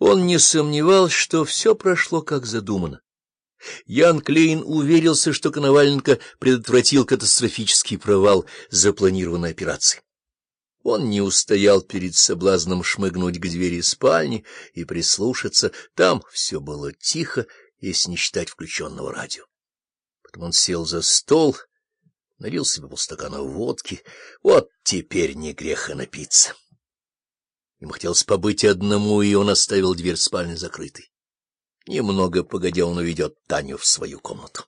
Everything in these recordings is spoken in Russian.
Он не сомневался, что все прошло как задумано. Ян Клейн уверился, что Коноваленко предотвратил катастрофический провал запланированной операции. Он не устоял перед соблазном шмыгнуть к двери спальни и прислушаться. Там все было тихо, если не считать включенного радио. Потом он сел за стол, налил себе полстакана водки. Вот теперь не греха напиться. Ему хотелось побыть одному, и он оставил дверь спальни закрытой. Немного погодя, он уведет Таню в свою комнату.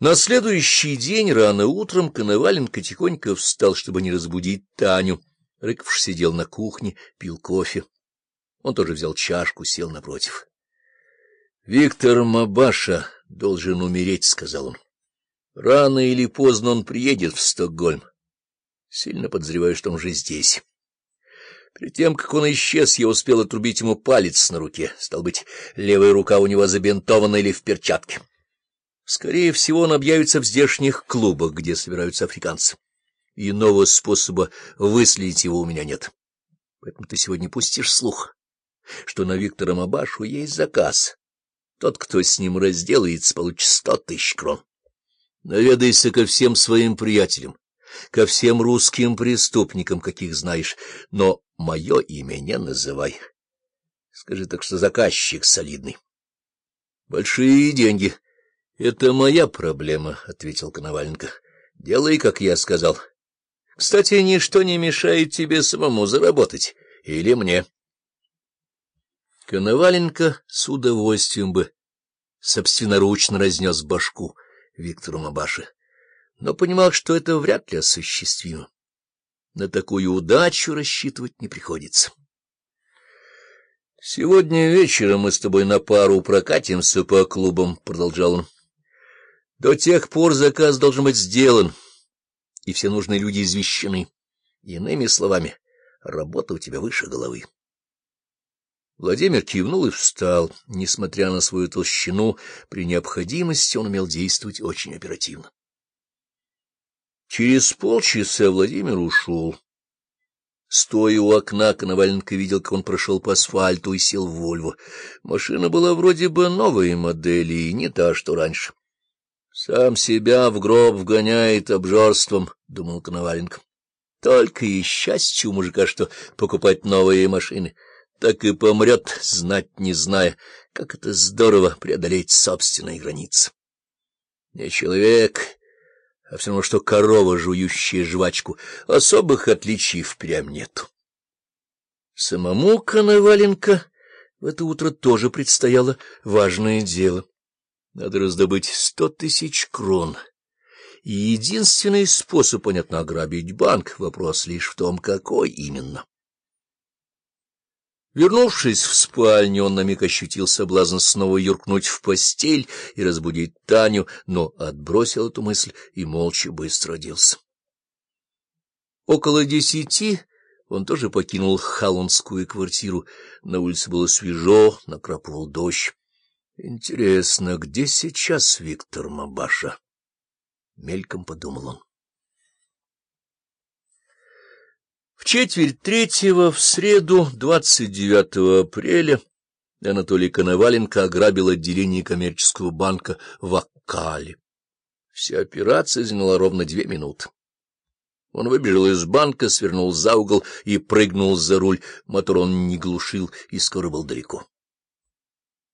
На следующий день рано утром Коноваленко тихонько встал, чтобы не разбудить Таню. Рыков сидел на кухне, пил кофе. Он тоже взял чашку, сел напротив. — Виктор Мабаша должен умереть, — сказал он. — Рано или поздно он приедет в Стокгольм. Сильно подозреваю, что он уже здесь. Перед тем, как он исчез, я успел отрубить ему палец на руке. Стал быть, левая рука у него забинтована или в перчатке. Скорее всего, он объявится в здешних клубах, где собираются африканцы. Иного способа выследить его у меня нет. Поэтому ты сегодня пустишь слух, что на Виктора Мабашу есть заказ. Тот, кто с ним разделается, получит сто тысяч крон. Наведайся ко всем своим приятелям, ко всем русским преступникам, каких знаешь, но мое имя не называй. Скажи так, что заказчик солидный. — Большие деньги. — Это моя проблема, — ответил Коноваленко. — Делай, как я сказал. Кстати, ничто не мешает тебе самому заработать. Или мне. Коноваленко с удовольствием бы собственноручно разнес башку Виктору Мабаше, но понимал, что это вряд ли осуществимо. На такую удачу рассчитывать не приходится. — Сегодня вечером мы с тобой на пару прокатимся по клубам, — продолжал он. — До тех пор заказ должен быть сделан, и все нужные люди извещены. Иными словами, работа у тебя выше головы. Владимир кивнул и встал. Несмотря на свою толщину, при необходимости он умел действовать очень оперативно. Через полчаса Владимир ушел. Стоя у окна, Коноваленко видел, как он прошел по асфальту и сел в Вольво. Машина была вроде бы новой модели, и не та, что раньше. — Сам себя в гроб вгоняет обжорством, — думал Коноваленко. — Только и счастье у мужика, что покупать новые машины. Так и помрет, знать не зная, как это здорово преодолеть собственные границы. Не человек а все равно, что корова, жующая жвачку, особых отличий впрямь нету. Самому Коноваленко в это утро тоже предстояло важное дело. Надо раздобыть сто тысяч крон. И единственный способ, понятно, ограбить банк, вопрос лишь в том, какой именно. Вернувшись в спальню, он на миг ощутил соблазн снова юркнуть в постель и разбудить Таню, но отбросил эту мысль и молча быстро оделся. Около десяти он тоже покинул халландскую квартиру. На улице было свежо, накрапывал дождь. Интересно, где сейчас Виктор Мабаша? Мельком подумал он. Четверть третьего, в среду, 29 апреля, Анатолий Коноваленко ограбил отделение коммерческого банка в Аккале. Вся операция заняла ровно две минуты. Он выбежал из банка, свернул за угол и прыгнул за руль. Мотор он не глушил и скоро был далеко.